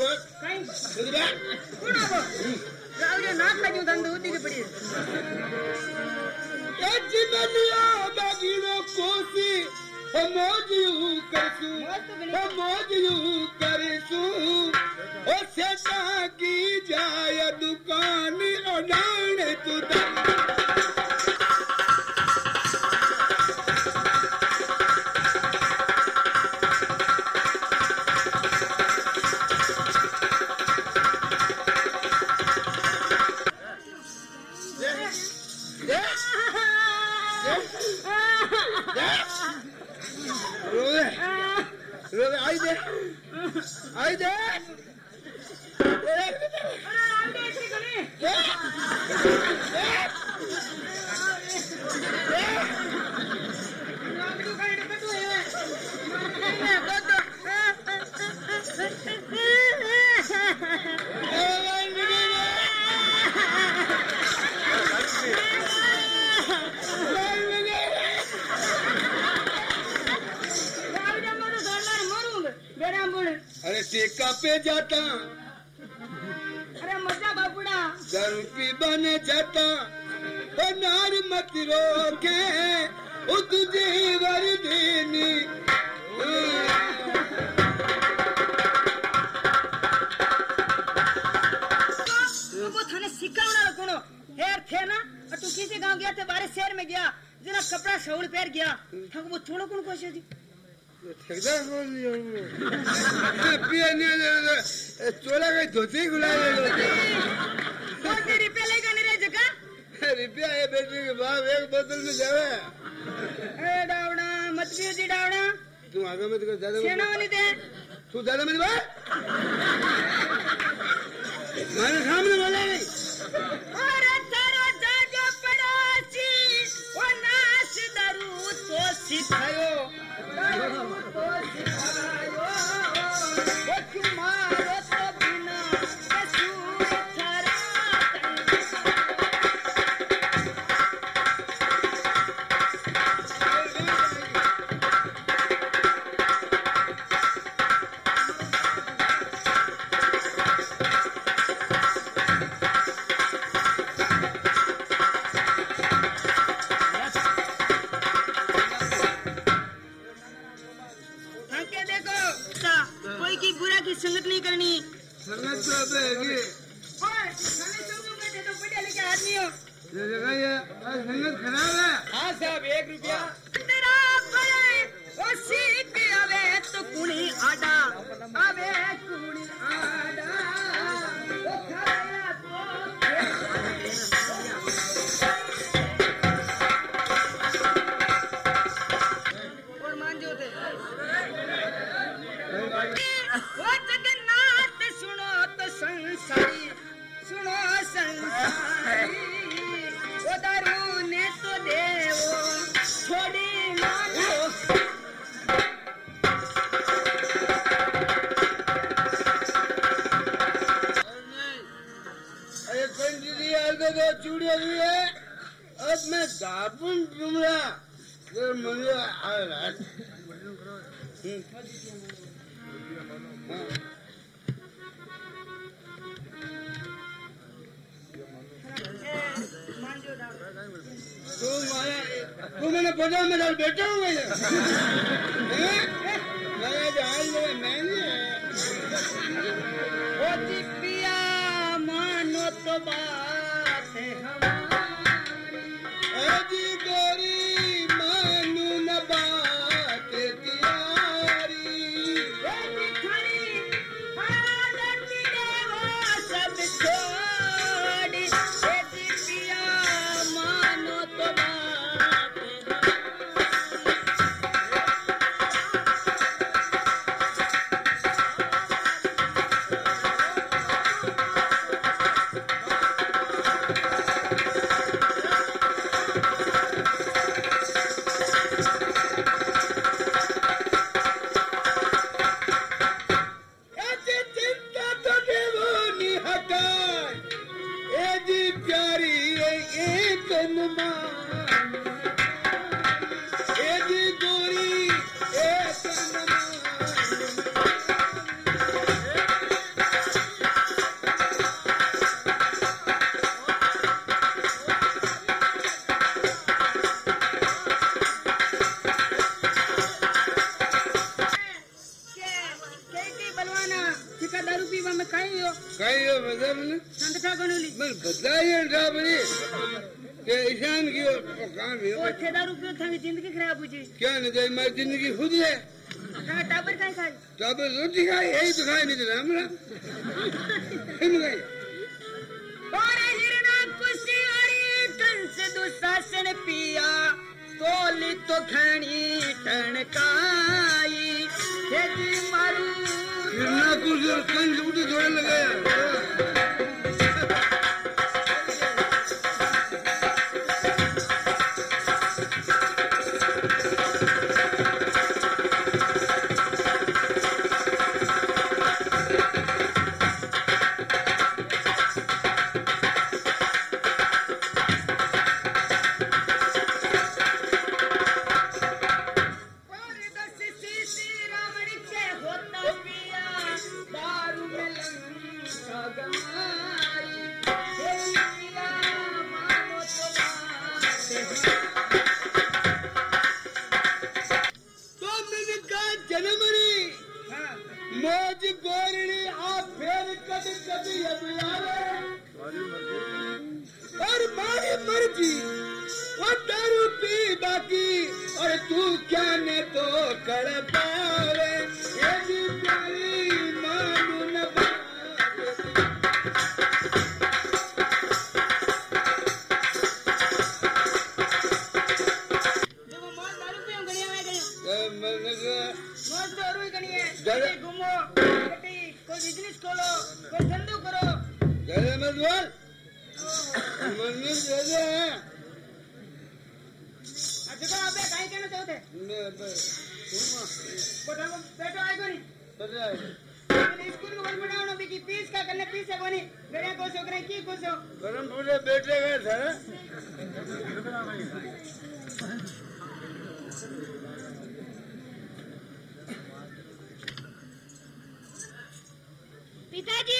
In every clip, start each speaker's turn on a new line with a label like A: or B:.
A: work? Thanks. Will you back? Good over. I'll not like you done the Uti Padi. Yajimania, Bagiro Kosi, Hamodu Kasu, Hamodu Karisu, Osesaki. पे जाता।
B: अरे मज़ा
A: बाबूड़ा। ज़रूरी बन जाता। बनार मत रोके ओ तुझे
B: वरदीनी किसी गाँव गया थे बारे शहर में गया जरा कपड़ा शौल पैर गया। वो थोड़ा कौन कोशिश
A: ठेकेदार बोल रही चोला गई धोती गुलाब
B: रुपया ले जाने रहे जगह
A: रुपया है बेटी के बाप एक बोतल में जावे
B: ए डावड़ा मत पियो जी डावड़ा
A: तू आगे मत कर ज्यादा
B: सेना नहीं दे
A: तू ज्यादा मत बोल मारे सामने बोला नहीं
B: तो
A: अब
B: रोटी खाई यही तो खाई नहीं तो हमरा
C: पिताजी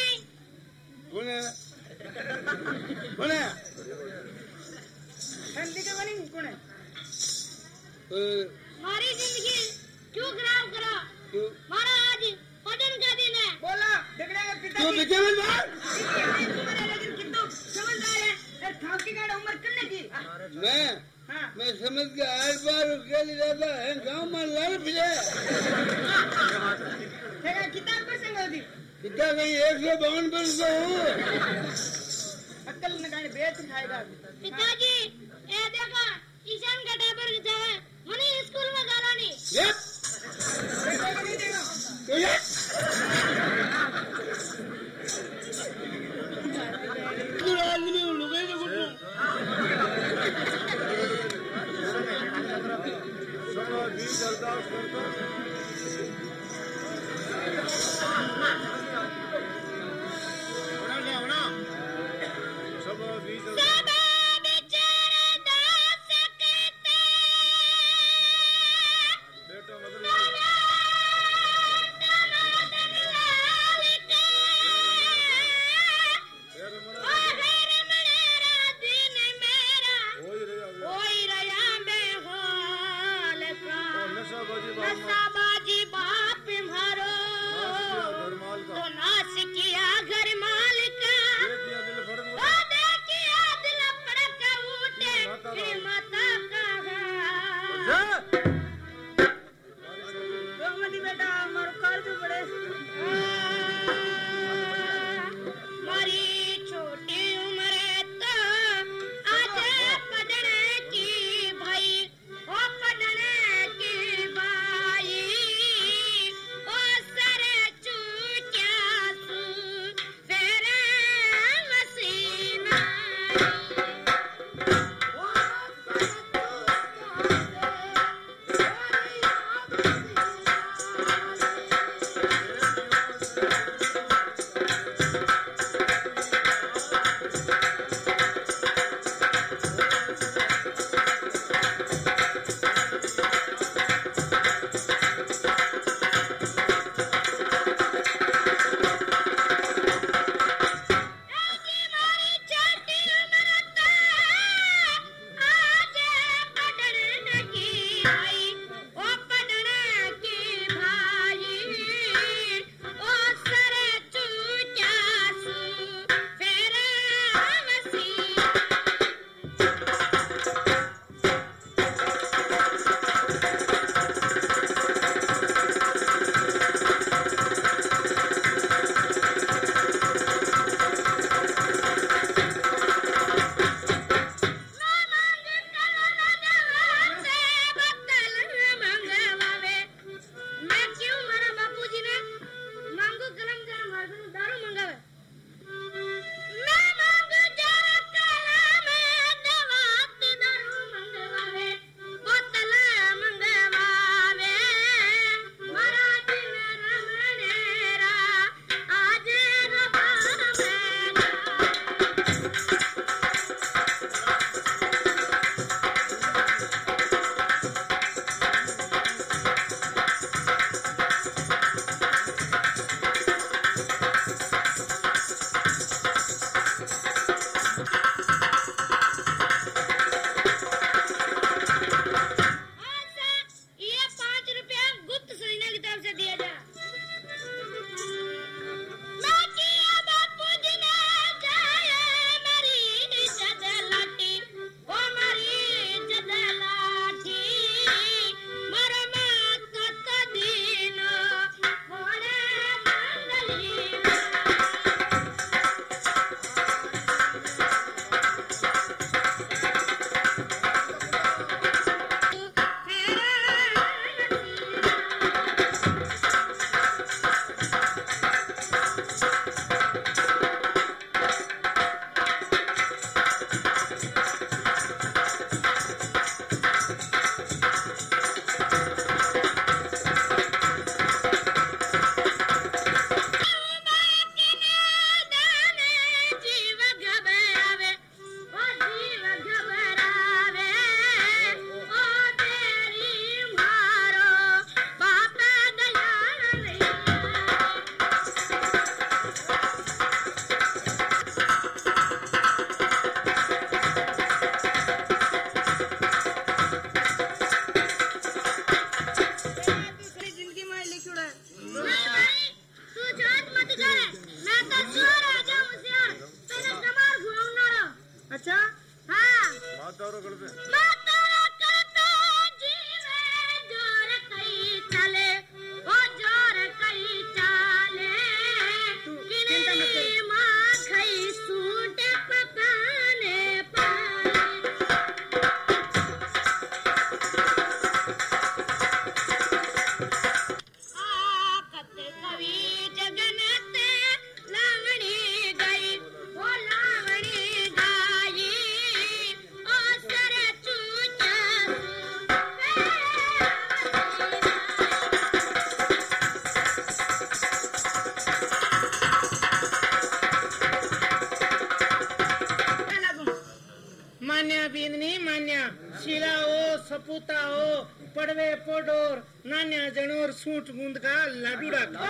D: सूट गुंद का लाडूड़ा का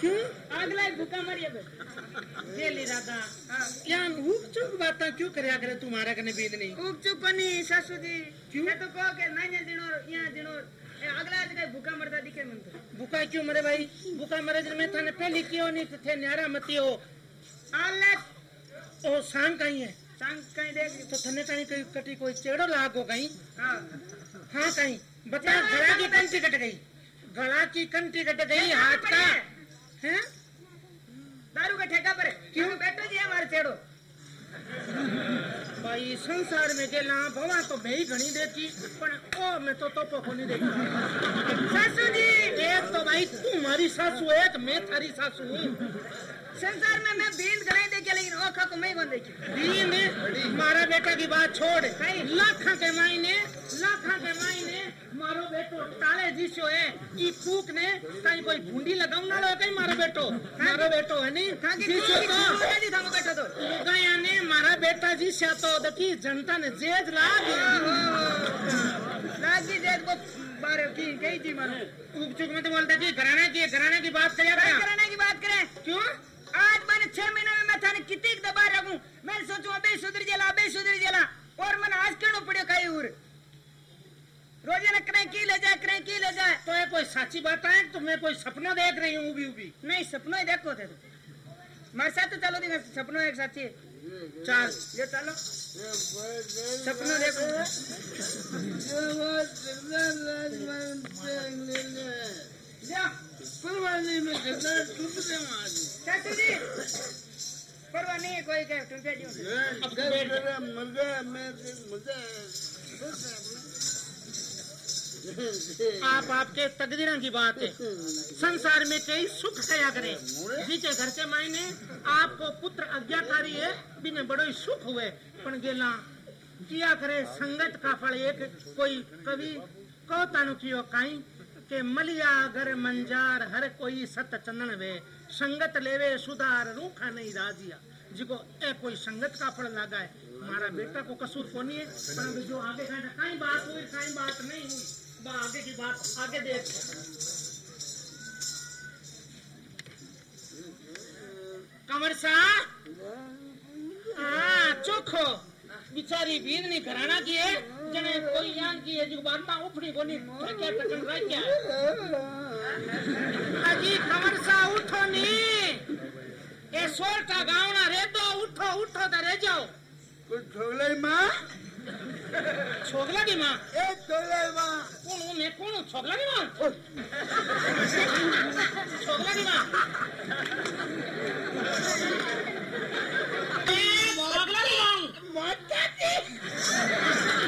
D: क्यों?
B: अगला ही भूखा मरिए बे
D: गेली दादा यान हुक चुक बात क्यों करया करे तुम्हारे कने बींदनी
B: उग चुकनी सासू जी।
D: क्यों?
B: मैं तो कहो के नान्या दिनोर यहाँ दिनोर ए, अगला दिन भूखा मरता दिखे मन तो।
D: भूखा क्यों मरे भाई? भूखा मरे जन में थाने पहली क्यों नहीं तो थे न्यारा मती हो।
B: अलग
D: ओ सांग कहीं है?
B: संग कहीं देख।
D: तो थने कहीं कोई कटी कोई चेड़ो लागो कहीं?
B: हाँ।
D: हाँ कहीं। बता गला की कंटी कट गई। गला की कंटी कट गई हाथ का। हैं।
B: दारू का ठेका पर क्यों? बैठो जी हमारे छेड़ो।
D: भाई संसार में गेला भवा तो भई घणी देखी पण ओ मैं तो तोपो को नहीं देखी।
B: सासू जी!
D: एक तो भाई तू मारी सासू है एक मैं थारी सासू। हूँ
B: संसार में मैं बींद कराई देखी लेकिन ओखा को मैं बंद देखी
D: दीन मारा बेटा की बात छोड़। लाखा के मायने लाखा के मायने मारो बेटो। ताले जीसो है ई फूक ने कहीं कोई भूंडी लगाऊ ना लो कहीं मारो बेटो? मारो बेटो है नहीं जीसो तो
B: जी थाको बैठो तो।
D: गया ने मारा बेटा जी से तो दकी जनता ने जेज लाग
B: लागी जेद को बारे की कही थी मारो?
D: उपचुक में तो बोलते कि घराने की घराने की बात कर
B: कराने की बात करें।
D: क्यों?
B: आज मैंने छह महीने में मैं थाने कितनी दबा रखूँ मैं सोचू अबे सुधर जेला अबे सुधर जेला और मैंने आज क्यों पड़ियो कई उर रोज़े ने करे की ले जाए करे की ले जाए
D: तो ये कोई साची बात है तो मैं कोई सपना देख रही हूँ उभी उभी
B: नहीं सपनों ही देखो थे मारे साथ तो चलो दी सपनों एक साथी है
D: चल
B: ये चलो सपनों देखो जा कहे
D: आप आपके तकदीर की बात है। संसार में कई सुख कया करे। जिसे घर के मायने आपको पुत्र आज्ञाकारी है, बिना बड़ो ही सुख हुए। पण गेला, किया करे संगत का फल एक, कोई कवि को तानु काई? के मलिया घर मंजार, हर कोई सत चंदन वे। संगत लेवे सुधार, रूखा नहीं राजिया। जिको ए, कोई संगत का फल लगा है हमारा बेटा को कसूर कोनी है। पर जो आगे का कहीं बात हुई कहीं बात नहीं हुई। बा, आगे की बात, आगे देख। कमर सा? हाँ चोखो बिचारी बींदनी घराना की है जने कोई यान की है जो बात ना उफड़ी कोनी क्या टकन रह क्या अजी कमर सा उठो नी ए सोलटा गावना रे तो उठो उठो तो रे जाओ छोगला की माँ कौन हूँ मैं कौन हूँ छोगला की माँ छोगला की माँ मैं छोगला की माँ हूँ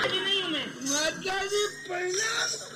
D: की नहीं हूँ मैं चौथा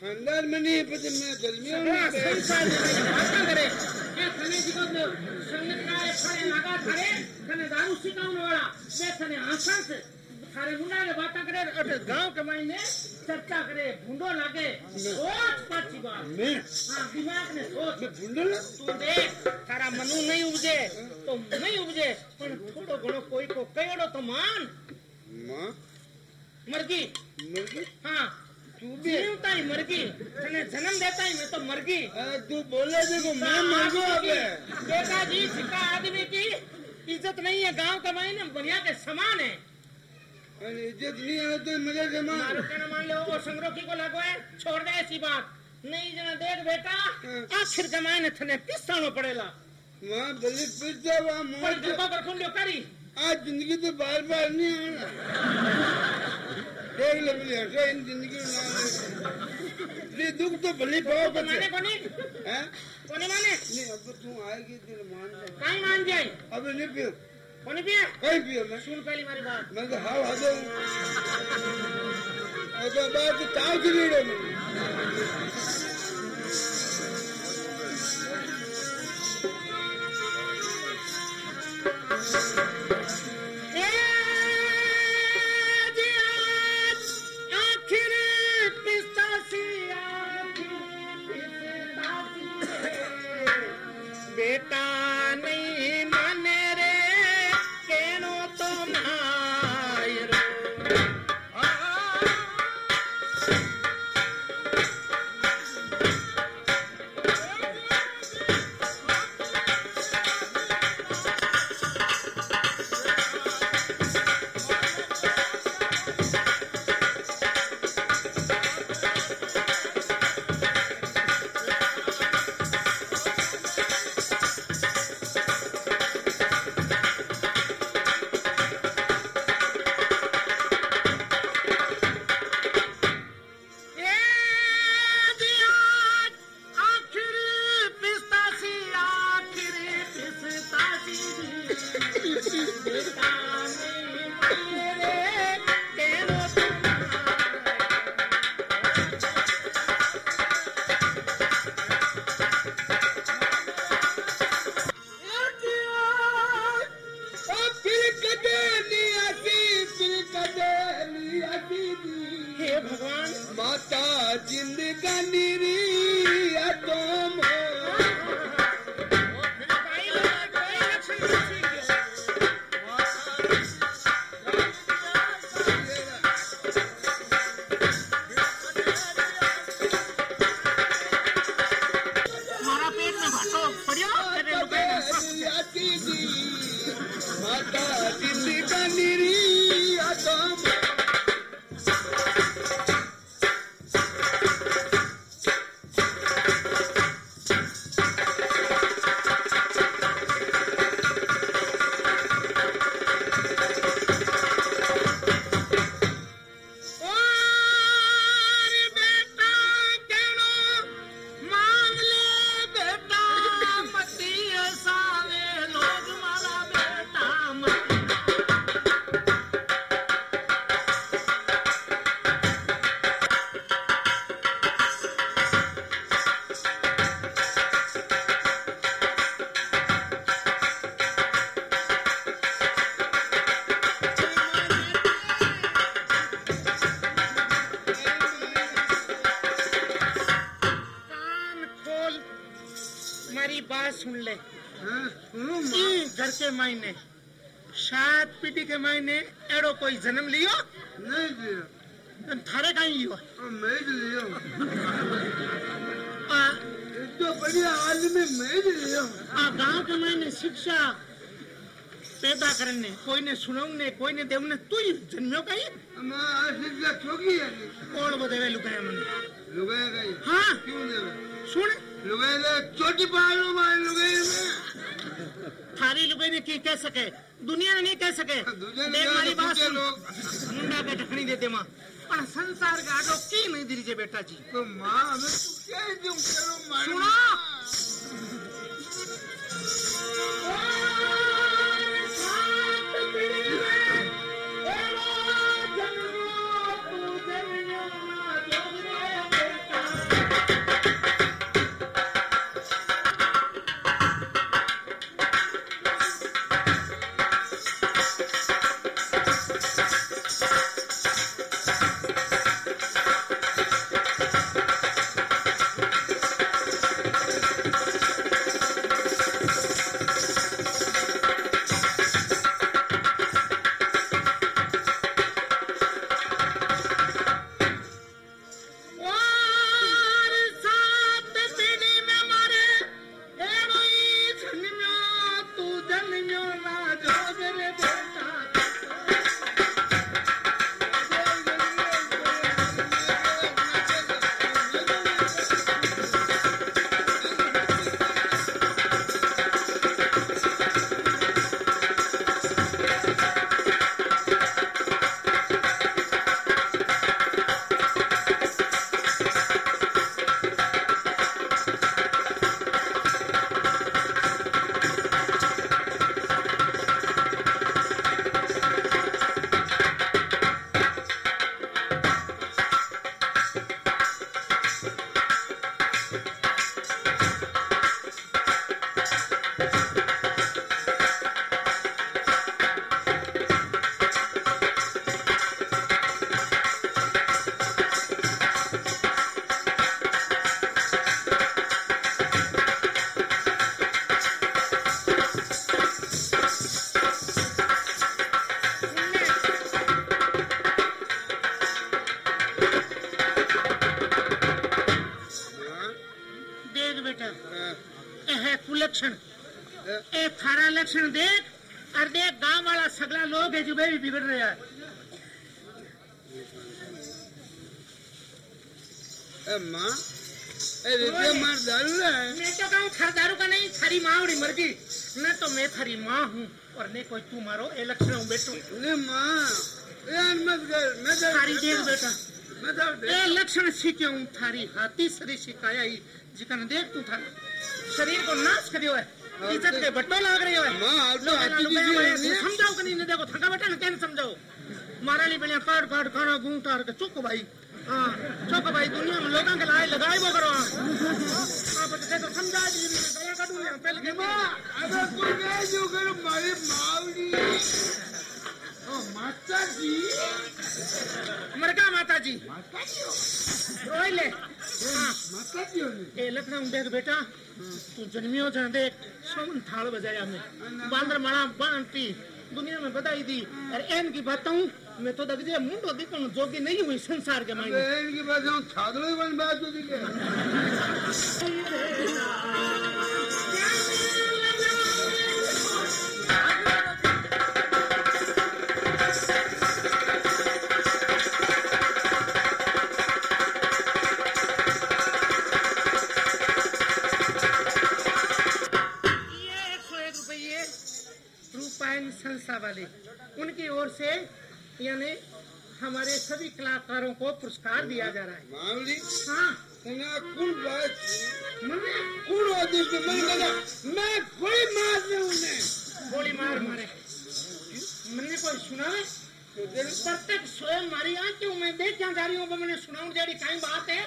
D: खानदान
A: में नहीं पता मैं
D: दलमिया
A: में
D: सही साल बात करे मैं थने जी को संगतकार थने लगा खड़े थने दारू सिकाउन वाला मैं थने आसान से थारे मुंडा ने बात करे अरे गांव के मायने चर्चा करे भूंडो लागे सोच पाची बात
A: मैं
D: हां दिमाग ने सोच
A: मैं भूंडो
D: ना तू देख थारा मनु नहीं उपजे तो नहीं उपजे पण थोड़ो घणो कोई को कयोड़ो तो
A: मान
D: मां
A: मर्गी
D: मर्गी हां जीव ताई मर जन्म देता ही मैं तो
A: मर तू बोले देखो तो मैं मर
D: बेटा जी सिक्का आदमी की इज़्ज़त नहीं है। गाँव का मायने दुनिया के समान है।
A: इज़्ज़त नहीं है तो मज़े जमा
D: मारो। मान लो वो संग्रोखी को लगो है। छोड़ दे ऐसी बात। नहीं जना देख बेटा हाँ। आखिर जमाने थने पिसाणो पड़ेला?
A: वहाँ भले पिसा वहाँ
D: मोड़ पर खुल्लो करी
A: आज ज़िंदगी तो बार बार नहीं आना। देख ले बोले हटो इन ज़िंदगी में ये दुख तो भली पाओ
D: तो माने कोनी
A: हैं
D: कोनी माने
A: नहीं अब तो आएगी तेरे मान जा
D: काई मान जाए
A: अबे नहीं पियो
D: कोनी पिए
A: कहीं पियो मैं
D: सुन पहली मारी बात
A: मैं तो हाव हादो तो बात चाव की लीड़े में
D: आखिर बेटा जन्म लियो?
A: नहीं दिया
D: तन थारे कहीं लियो
A: मैं लिया
D: आ,
A: तो बढ़िया आदमी मैं लिया
D: आ गाँव के मायने शिक्षा पैदा करने कोई ने सुनाउने कोई ने देवने तू ही जन्मियो कहीं?
A: मैं शिक्षा छोकी है।
D: कोण बदेवे लुकाया मन?
A: लुगाया
D: हाँ।
A: क्यों देवे?
D: सुन।
A: लुगाया ले चोटी पहाड़ों में लुगाया में।
D: थारी लुगाई ने की कह सके? कोई नहीं कह सके। देख मारी बात सुन। मुंडा के ढकनी देते माँ। पर संसार
A: का गाडो की नहीं दिल जे
D: बेटा जी।
A: तो माँ
D: हमें तू कह दूँ करो माँ। सुना। लक्षण हूँ बेटू
A: ने माँ यार मत कर मैं तो
D: थारी देख बेटा
A: मैं तो
D: ए लक्षण सीखे हूँ थारी हाथी सरी सिखाया ही जिकन देख तू थारा शरीर को नाश करियो है इज़्ज़त के बट्टो लाग रही है
A: माँ आप दीजिए
D: समझाओ कि नहीं नहीं देखो थका बेटा ना कैन समझाओ मारा ली पहले काट काट खाना गूं तार के चुप भाई चुप भाई दुनिया में लोगों के लाए लगाए वो करो समझा दी गला
A: माँ ओ माता जी
D: मरका माता जी रोई ले
A: माता जी
D: ए लखनऊ देख बेटा तू जन्मियो जन देख सोमन थाल बजाया मैं बांदर मारा बांटी दुनिया में बधाई दी और एन की बताऊँ मैं तो दग जे मुंडो दिखण जोगी नहीं हुई संसार के मायने
A: बहन की बात हम छागलो ही बन बात
D: रूपायन संस्था वाले। उनकी ओर से यानी हमारे सभी कलाकारों को पुरस्कार दिया जा रहा है। हाँ।
A: कुल बात
D: मन्ने
A: कुल मैं कहता मैं कोई मार
D: गोली मार मारे। मैंने कोई सुना है? प्रत्येक स्वयं मारी। आँखें मैं देख क्या जा रही हूँ मैंने सुनाऊं जड़ी कहीं बात है।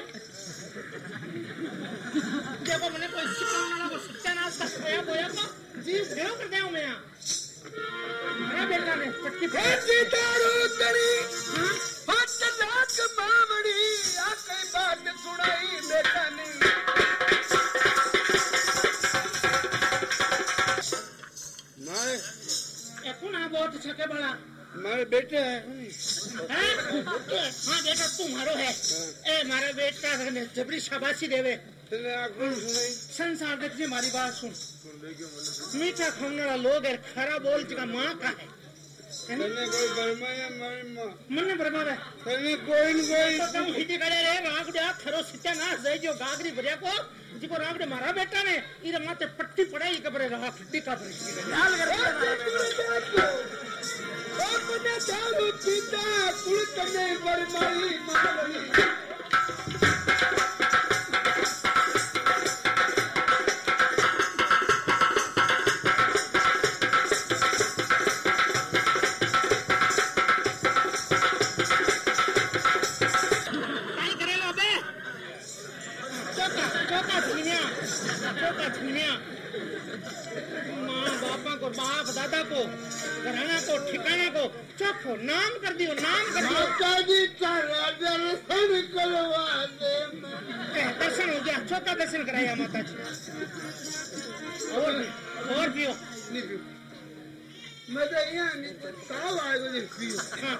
D: देखो मैंने कोई वाला को सत्यानाश का बोया को भेड़ो कर दिया मैं यहाँ। मेरा बेटा है
A: बेटे है।
D: हाँ। बेटा तुम्हारो है ए मारा बेटा जबरी शाबाशी देवे। संसार देख जी हमारी बात सुन। मीठा खाने वाला लोग है खरा बोल का माँ का है। है ना?
A: तेने कोई मारी माँ?
D: मन बरबर है
A: तेने कोई न कोई।
D: तो तुम हिटी करे रे रागड़िया खरो सित्या नाश दे जो गागरी भरिया को जिको रागड़े मारा बेटा ने। इरे माथे पट्टी पड़ाई कबरे रहा खट्टी का पड़ी लाल कर
A: अपने दारू पीता कुल तने बरमाई मावड़ी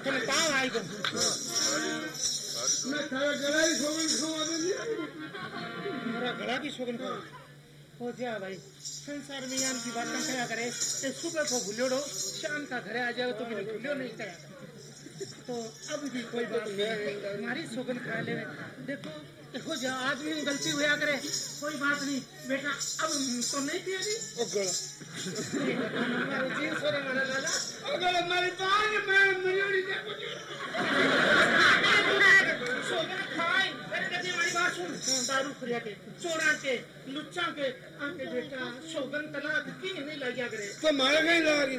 D: तुम पाव आई को
A: मैं थारा गला ही सोगन खवा दूँगी।
D: मेरा गला की शोगन को। हो जा भाई संसार में यान की बातें कया करे। ते सुबह को भूलियोड़ो शाम का घरे आ जाओ तो मैंने भूलियो नहीं करे। तो अब भी कोई बात नहीं। हमारी शोगन खा ले देखो देखो जा आदमी में गलती हुआ करे कोई बात नहीं। बेटा अब तो नहीं पिया जी। हमारे
A: मैं मयूरी देखो
D: खाए दारू खुरिया के चोरा के लुच्चा के। आके बेटा शोगन तलाक की नहीं लग करे।
A: तो मारे नहीं लगी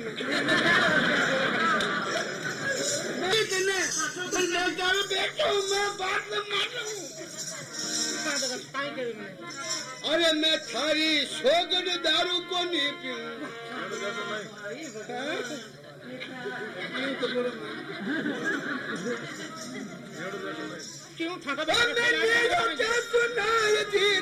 A: मैं मैं लूँ अरे मैं थारी सोगन दारू को नहीं पीऊं।
D: क्यों थी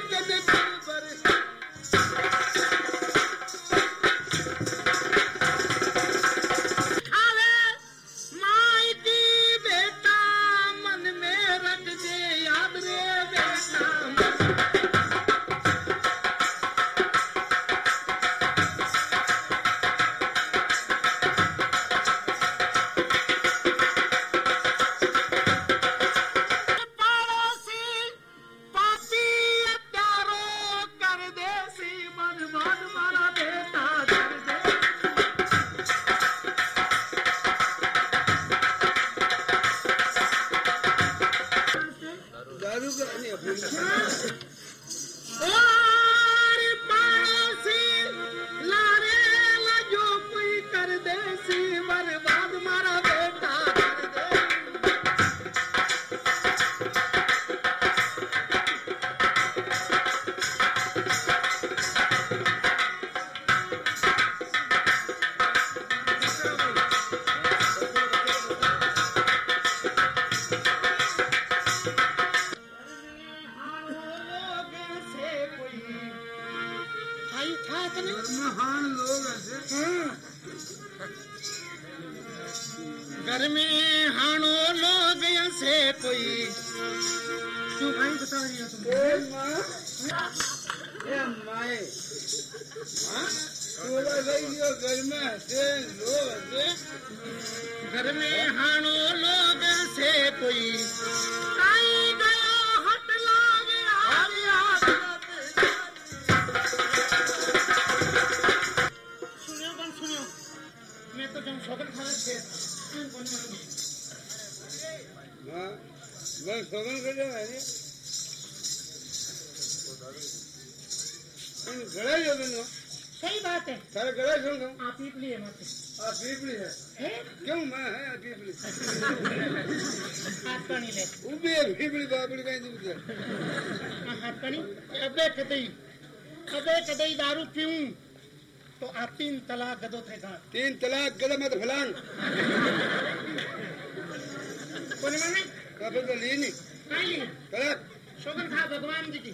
A: हम्म,
D: सही बात है।
A: सर गड़ा
D: आप पीपली है
A: आप पीपली है? क्यों? मैं है पीपली
D: हाथ कणी ले।
A: पीपली कहीं है
D: हाथ कणी कदई कदई दारू पीऊं। तो आप तीन तलाक गदो थे गा
A: तीन तलाक गदो मत फलान
D: कोने में
A: कभी तो ली तो नहीं। हाँ, कहीं ली तलाक।
D: शोभन था भगवान जी की।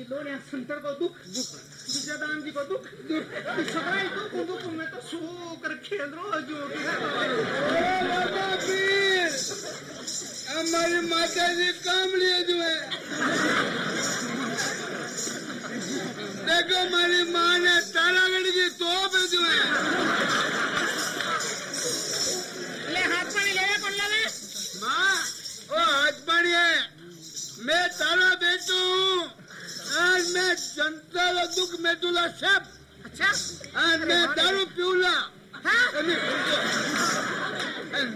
D: तिलोड़िया संतर को दुख दुख विजयदान जी को दुख दुख। सगाई दुख दुख मैं तो सो कर खेल रहा जो
A: पीर हमारी माता जी काम लिए जो है। देखो हमारी माँ ने तारागढ़ की तोप जो है।
D: ले हाथ पानी ले कौन लावे
A: माँ। ओ हाथ पानी है। मैं तारा बेटू हूँ। आज मैं
D: अच्छा। हाँ।
A: नहीं भूल दो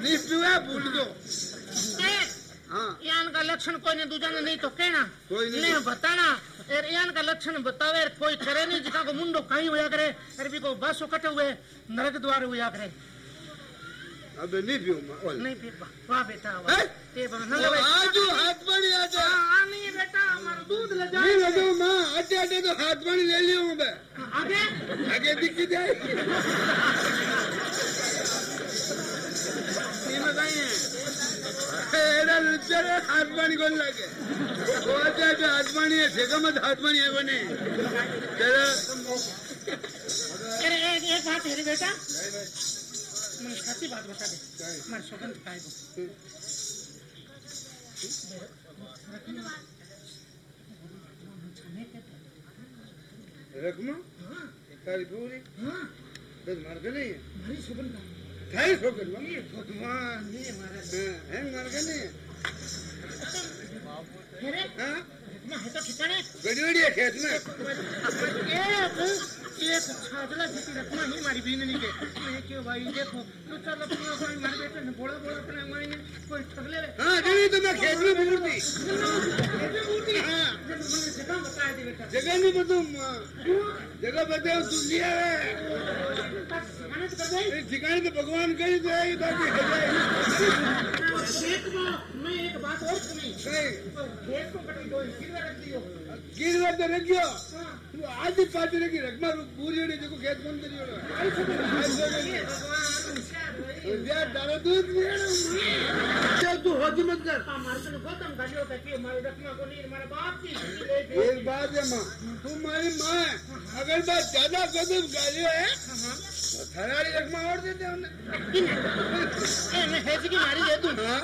A: नहीं पीवा भूल दो
D: ए,
A: हाँ।
D: यान का लक्षण कोई ने दूजा ने नहीं तो कहना
A: कोई नहीं।
D: ले बताना। एर यान का लक्षण बतावे कोई करे नहीं जिका को मुंडो कहीं हुआ करे एर भी को बसो कटे हुए नरक द्वार हुआ करे।
A: अब नहीं पीऊ माँ ओले।
D: नहीं फिर वाह बेटा वाह? ते बन
A: ओ, आज हाथ पानी आते
D: हाँ नहीं बेटा हमारा दूध ले जा
A: नहीं लगो माँ आटे आटे तो हाथ पानी ले लियो हूँ मैं
D: आगे?
A: आगे दिखी जाए। नहीं बताइए। एड़ा लुच्चर हाथ पानी कौन लगे? वो आटे आटे हाथ पानी है ठेका मत हाथ पानी है बने। चलो।
D: अरे एक एक बात है बेटा। મને સાચી વાત બતાવે મારી સોગંદ ખાય રકમા
A: તારી પૂરી બસ માર્ગ નહીં
D: મારી સોગંદ
A: થાય
D: સોગંદ ભગવાન હે
A: માર્ગ
D: નહીં હા अपना
A: है। तो ठिकाने खेत में।
D: एक एक छाजला जिसकी रखना ही हमारी बीननी के। क्यों भाई देखो तू चल अपने कोई मार बेटे ने बोला बोला अपने माई ने कोई ठगले
A: हाँ जी तो मैं खेत में बूटी खेत में बूटी हाँ।
D: जगह बता दे बेटा
A: जगह नहीं बताऊँ जगह बताओ दुनिया है हाँ। ठिकाने तो भगवान कही जाएगी तो बाकी
D: खेत में मैं एक बात और सुनी खेत को कटी दो गिरवा रख दियो
A: गिरवा तो
D: रख
A: दियो आज पार्टी रखी रखमा पूरी ने देखो खेत बंद करियो ना ना तू होती मत कर।
D: मारे तो मारे ले
A: एक बात है माँ तू हमारी माँ है अगर बात ज़्यादा कदम गालियो है तो थरारी रखमा और देते हमने
D: हेज की मारी दे दूँ
A: हाँ?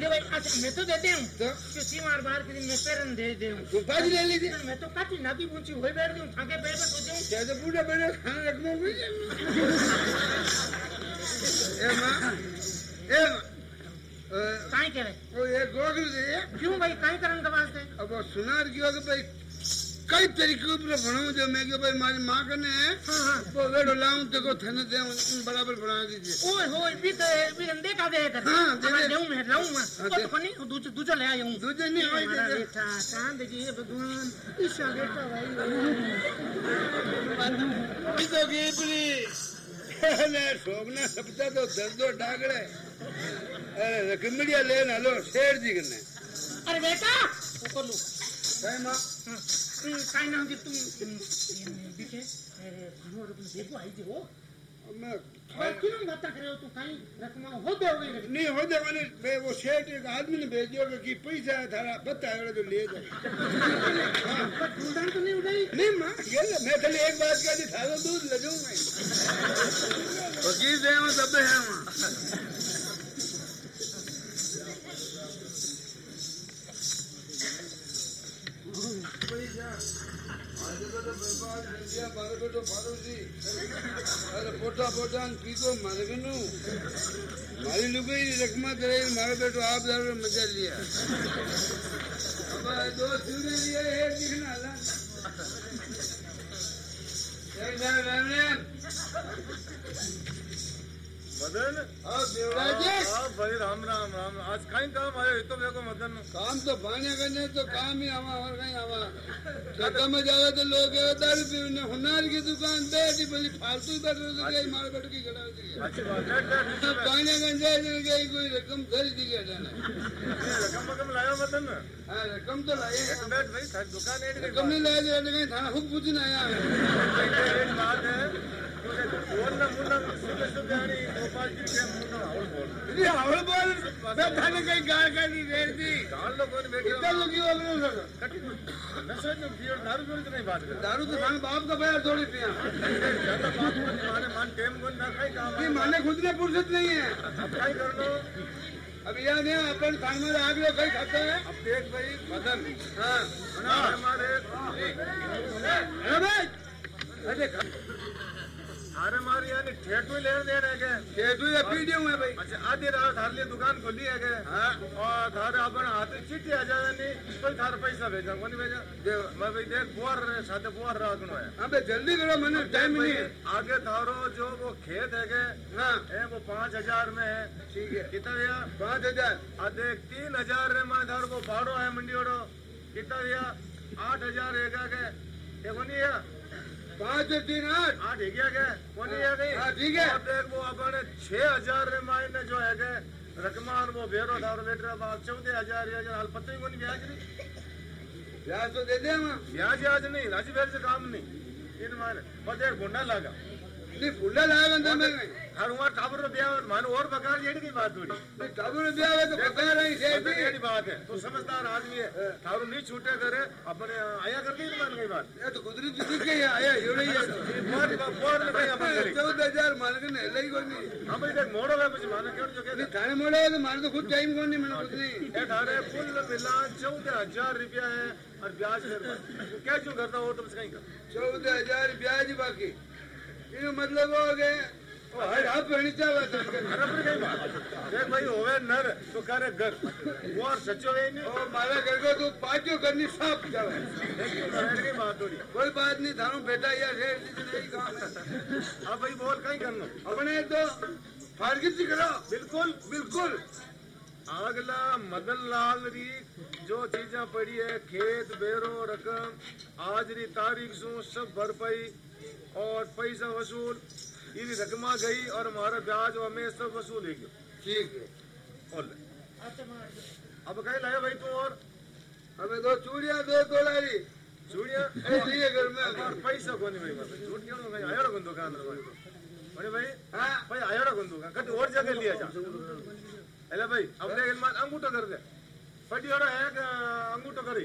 D: ले भाई अच्छा मैं तो देते हूँ।
A: तो?
D: क्योंकि मार बाहर के दिन मैं पेरन दे दे हूँ।
A: तुम पाजी ले लीजिए।
D: मैं तो काटी नाकी पूछी हुई बैठ दूँ थाके बैठ बैठ हो
A: जैसे बूढ़े बड़े खाना रखना हुई ए माँ ए
D: कह रहे
A: वो ये गोगल दे
D: क्यों भाई काहे करन का वास्ते
A: अब सुनार की हो भाई कई तरीके पर बनाऊँ जो मैं कि भाई मारी माँ कने है
D: हाँ
A: वो वेड़ो लाऊं ते को थने दे बराबर बना दीजिए
D: ओए होए भी दे भी अंदे का दे कर
A: हाँ, दे दे।
D: मैं लाऊं मैं। तो कोनी दूसरा दूसरा ले हूँ
A: दूजे नहीं दे
D: बेटा चाँद जी भगवान ईशा बेटा भाई
A: तो सोगना सबता तो दर्दो डागड़े अरे रकमड़िया ले ना लो शेर जी कने
D: अरे बेटा कर लूँ
A: भाई माँ
D: काय नाम की तुम बीचे भानो रकम देखो आई जी वो
A: मैं
D: और क्यों बात कर रहे हो? तू कहीं रकम हो दे
A: नहीं हो जाए मैंने वो सेठ एक आदमी ने भेज दिया कि पैसा है थारा बता तो ले जाओ।
D: पर ढूंढन तो नहीं उड़ाई
A: नहीं माँ ये मैं खाली एक बात कह दी थारा दूध ले जाऊँ मैं वकील सब है वहाँ। અરે પોતા પોતા પીધો મારે ગનું મારી લુગઈ રકમા કરાવી મારો બેટો આપ દારૂ મજા લિયા હવે દો ચૂને લિયા હે દીખના લા એક જા રામ રામ
E: मदन। हाँ भाई राम राम राम। आज कहीं काम आयो? तो देखो मदन।
A: काम तो भाने करने तो काम ही आवा और कहीं आवा खेतों में जावे तो लोग दारू पीने। हुनार की दुकान बैठी बोली फालतू ही बैठ रहे थे गई मारे बैठ की खड़ा होती है
E: अच्छी बात है।
A: पानी गंजा गई कोई रकम थी क्या जाने।
E: रकम वकम लायो मदन?
A: हाँ रकम तो लाए
E: एक बैठ भाई दुकान
A: रकम नहीं लाए तो कहीं थाना हुक पूछना आया
E: बात है। के बोल
A: कर दी देर रहे हो
E: नशे पियो तो नहीं बात कर
A: दारू तो थाने बाप का पैर थोड़ी पिया
E: ज़्यादा माने मान टेम को ना खाई काम
A: ये माने खुद ने फुर्सत नहीं है
E: अब काय कर लो
A: अब है अपन थाने में आग लोग कहीं खाते हैं
E: अब देख भाई मदन
A: हाँ
E: हमारे
A: अरे भाई अरे
E: अरे मारे यानी ठेठू लेने दे के
A: या पीडी हुए भाई।
E: अच्छा आधी रात थारे लिए दुकान खोली है के
A: हाँ।
E: और थारे अपन हाथ चिट्ठी आ जावे नहीं थारे पैसा भेजा कोनी भेजा?
A: देव
E: मैं भाई देख बुआर रे साथे बुआर राखनो है।
A: अबे जल्दी करो मैंने टाइम नहीं है।
E: आगे थारो जो वो खेत है के
A: हाँ।
E: है वो पाँच हज़ार में है।
A: ठीक है।
E: कितना भैया?
A: पाँच हज़ार।
E: आ देख तीन हज़ार रे मैं थारो को भाड़ो है मंडी ओड़ो कितना भैया? आठ हज़ार है के ये कोनी है?
A: पाँच तीन आठ
E: आठ है क्या? कोनी है नहीं
A: हाँ, ठीक है।
E: अब देख वो अपन छह हज़ार रे मायने जो है के रकमान वो भेरो थारो बेट रहा बाप चौदह हज़ार या हज़ार हाल पत्ते ही कोनी ब्याज नहीं
A: ब्याज तो दे दे हम।
E: ब्याज आज नहीं राज़ी भेर से काम नहीं। इन माने पर देख गुंडा लगा।
A: तो
E: रो ब्याह मानो और बकार जेड़ी की बात
A: ब्याह है तो जी
E: भी बात है तो समझदार आदमी है थारू नहीं छूटे करे अपने आया कर ली मान गई बात
A: ये तो कुदरत जी गई आया यो नहीं है
E: में अपन करी
A: मान के कोई नहीं
E: हम मोड़ो है मुझे मानो क्यों जो
A: थाने मोड़ा है तो मारे तो खुद टाइम कौन नहीं मैंने कुछ नहीं
E: ये थारे कुल मिला चौदह हज़ार रुपया है और ब्याज फिर क्या क्यों करता हो तो कहीं का
A: चौदह हज़ार ब्याज बाकी ये मतलब हो गए।
E: अपने तो
A: मारा कर को तो पाँचों करनी साफ़ जावे
E: देख, बैठ की बात थोड़ी
A: कोई बात नहीं थानू बेटा या सेठ जी से नहीं काम है
E: अब भाई बोल कहीं करना।
A: अपने तो फारगित करो।
E: बिल्कुल।
A: बिल्कुल।
E: अगला मदन लाल री जो चीजा पड़ी है खेत बेरो रकम। आज री तारीख सु सब भरपाई और पैसा वसूल इरी रकमा गई और हमारा ब्याज और हमें सब वसूल ही गयो।
A: ठीक है।
E: और अब कहीं लाया भाई तू और।
A: हमें दो चूड़िया दो तोलारी
E: चूड़िया?
A: ऐसी घर में।
E: और पैसा कोनी भाई झूठ क्यों भाई? आयो कौन दुकान रे भाई बड़े भाई
A: हाँ।
E: भाई आयो कौन दुकान कभी और जगह लिया जा। अरे भाई अब देख मान अंगूठा कर दे। पटी और है अंगूठा करी।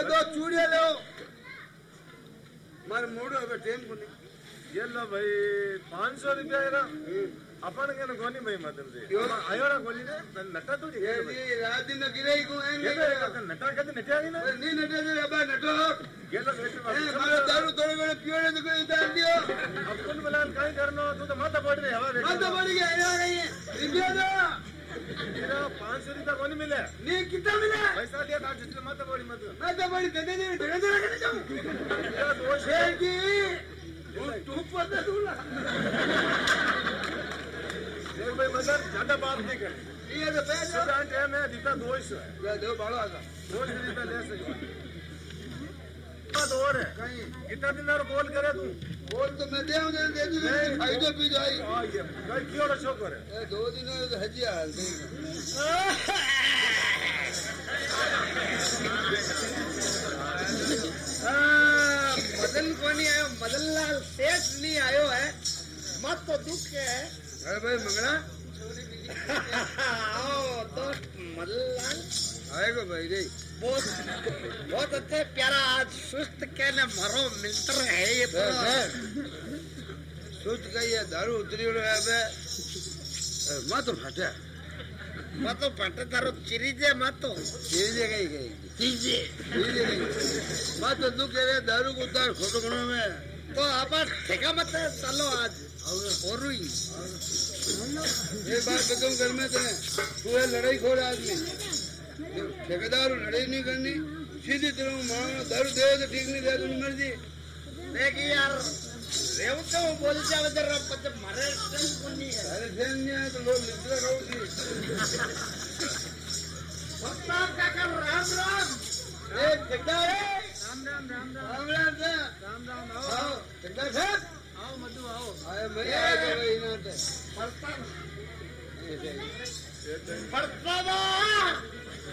A: ఏదో చూడలేవు మరి
E: మూడు
A: ट्रेन
E: को नहीं ये लो भाई पाँच सौ रुपया है
A: ना अपन के ना गोनी भाई मतलब से आयो ना गोली ने नटा
E: तो ये ये रात दिन ना गिरे ही को एंग ये ना नटा
A: कहते नटा नहीं ना नहीं
E: नटा नहीं अब नटो
A: ये लो बेटे हमारा दारू
E: थोड़े बड़े
A: पियो ने तो कोई उतार दियो अपन बलान काई करनो तू
E: तो माता पड़ रही हवा माता पड़ गई
A: आ गई इंडिया तेरा पाँच सौ रुपया
E: कौन मिले नहीं कितना
A: मिला पैसा दिया
E: था जिसने मत बड़ी मत मैं तो
A: बड़ी देने नहीं ढगा ढगा कर जाऊँ तेरा
E: दोष
A: है कि तू पता दूला
E: देख भाई मदर ज्यादा बात नहीं कर
A: ये
E: तो पैसा है मैं जितना दोष है
A: दो बाड़ो आगा
E: दोष भी ले सकता बात और है। कितना दिन और बोल करे तू।
A: बोल तो मैं दे उन्हें दे दूँ खाई तो
E: पी जाई कल क्यों रसो करे
A: ए दो दिन हजिया हाल से हाँ,
F: मदन कोनी आयो मदन लाल सेठ नहीं आयो है। मत तो दुख के है।
A: अरे भाई मंगला।
F: आओ तो मदन लाल
A: आएगा भाई जी
F: बहुत बहुत अच्छे प्यारा आज सुस्त कहने मरो मित्र है ये तो।
A: हाँ, हाँ। सुस्त का है दारू उतरी है
F: मैं तो फटे। मैं तो फटे दारू चिरीजे मैं
A: तो। चिरीजे गई
F: गई।
A: चिरीजे। चिरीजे गई। मैं तो दुख है दारू को उतार खोटो बनो में
F: तो आप ठेका मत है चलो आज। और ये
A: हाँ। बात खत्म कर में तू है लड़ाई खोल आदमी। ठेकेदार लड़ाई नहीं करनी। सीधी तरह मांगो दारू दे तो ठीक नहीं दे तो मर्ज़ी।
F: देख यार रेव तो बोल जावे जरा पत मारे टेंशन कोनी है।
A: अरे ध्यान नहीं आया तो लोग निकले रहो थी
F: प्रताप काका राम राम।
A: ए ठेकेदार है।
F: राम राम राम राम।
A: राम राम
F: राम राम
A: आओ। ठेकेदार साहब।
F: आओ मधु आओ।
A: आए मैं आया तो वही ना थे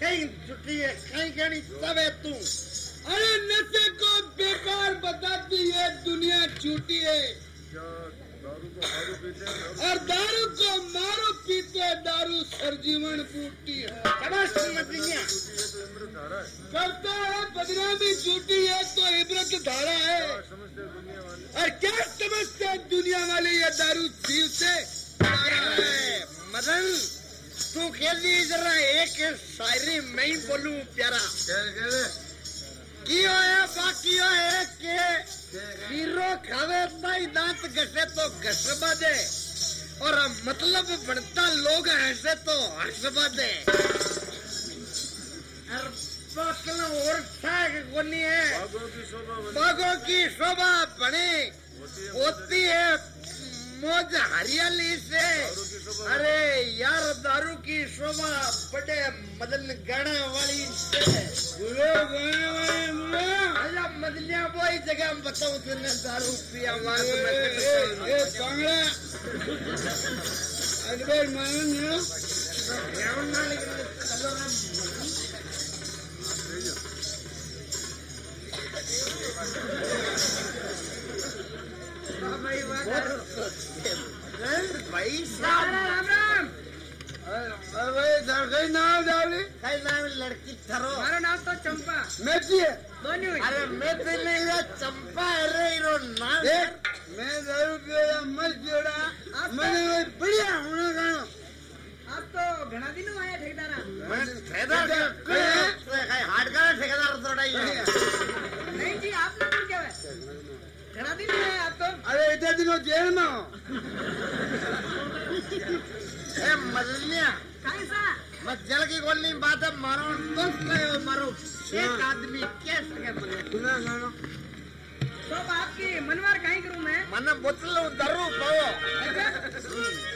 F: कहीं
A: छुट्टी है,
F: कहीं
A: कहीं
F: सब है
A: तू।
F: अरे
A: नशे को बेकार बताती है, दुनिया छूटी है।
E: और
A: दारू को मारो पीते दारू सरजीवन फूटती है। करता है, बदनामी झूठी है तो इबरत धारा है। और क्या समझते दुनिया वाले, ये दारू जीव से
F: मदन। तू दी जरा एक शायरी मैं ही बोलूँ प्यारा। कियो है बाकियो है के हीरो खावे ताई दांत घसे तो घसबा दे। और मतलब बनता लोग हंसे तो हंसबा दे। और कोनी है।
E: की
F: बागों की शोभा बने।
E: होती है
F: मौज हरियाली से। अरे यार दारू की शोभा बड़े मदन गाना वाली से। अल्लाह मदनिया वही जगह हम बताऊँ तुमने दारू पिया भाई कई
B: नाम डाली
F: कई नाम लड़की थरो मेरा नाम तो
B: चंपा। मेथी की है
F: दोनों
B: अरे
F: मेथी नहीं है चंपा है रे इरो नाम मैं ज़रूर जोड़ा मत जोड़ा तो- मैंने कोई बढ़िया
B: होना गानो आप तो घना दिन
F: आया ठेकेदारा मैं ठेकेदार कोई
B: है? हार्ड का ठेकेदार तो थोड़ा ही। नहीं जी आप
F: तो क्या है घना दिन हुआ
B: है आप तो।
F: अरे इतने दिनों जेल में हो। ए मजलिया। कैसा बस जल की गोली माधव मारो तुस कयो मारो। एक आदमी कैसे के मने सुना सुनो।
B: तो आपकी मनवार कहीं करूँ मैं?
F: मन बोतल दरू पाओ। अच्छा। हम्म।